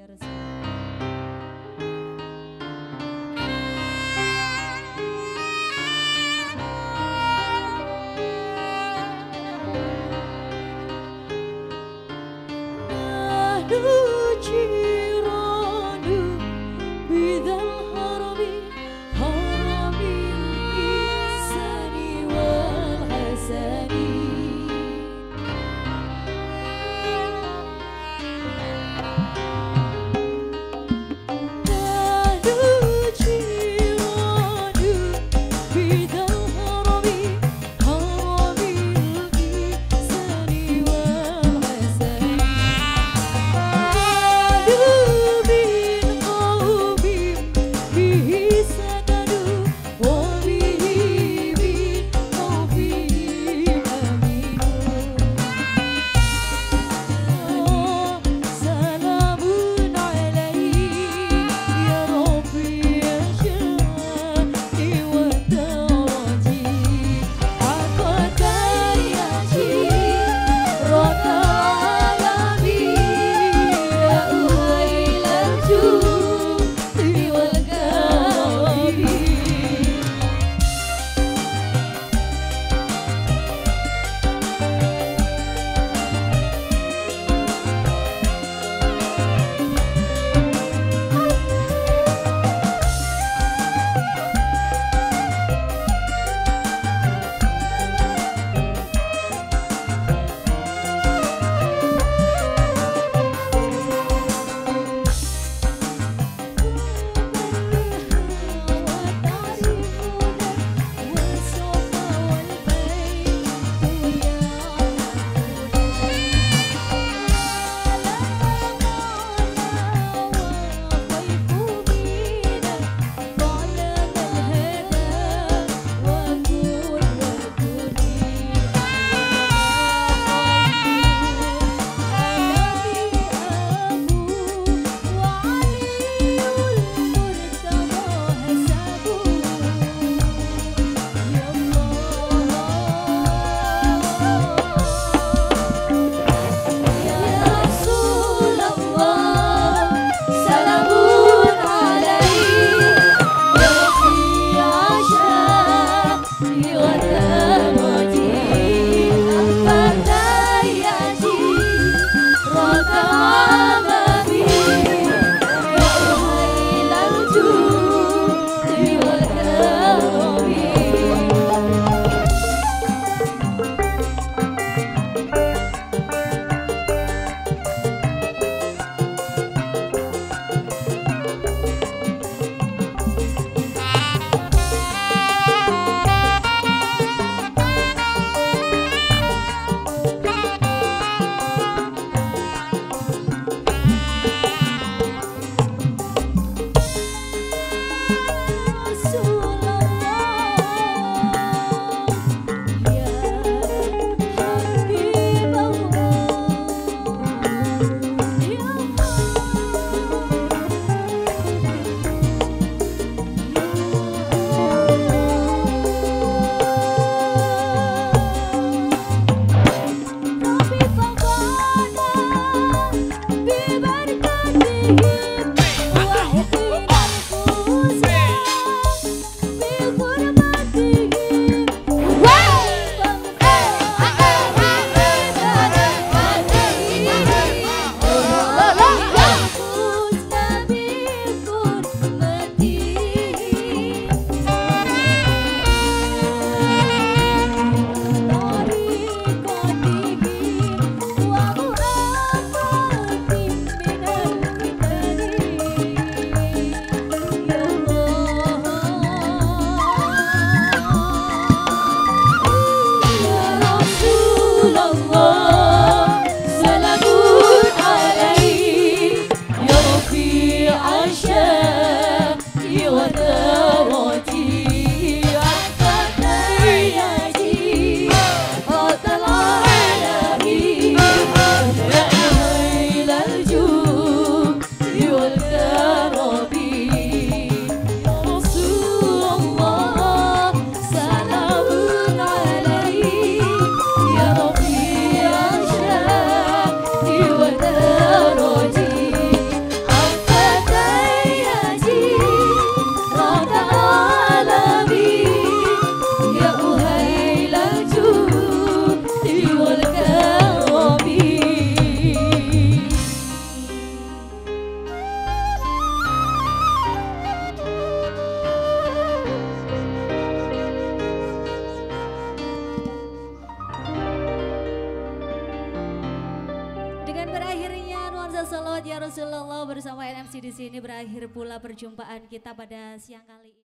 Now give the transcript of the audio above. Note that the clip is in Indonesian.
Ya Rasulullah. healer. Hamzah Salawat ya Rasulullah bersama NMC di sini berakhir pula perjumpaan kita pada siang kali ini.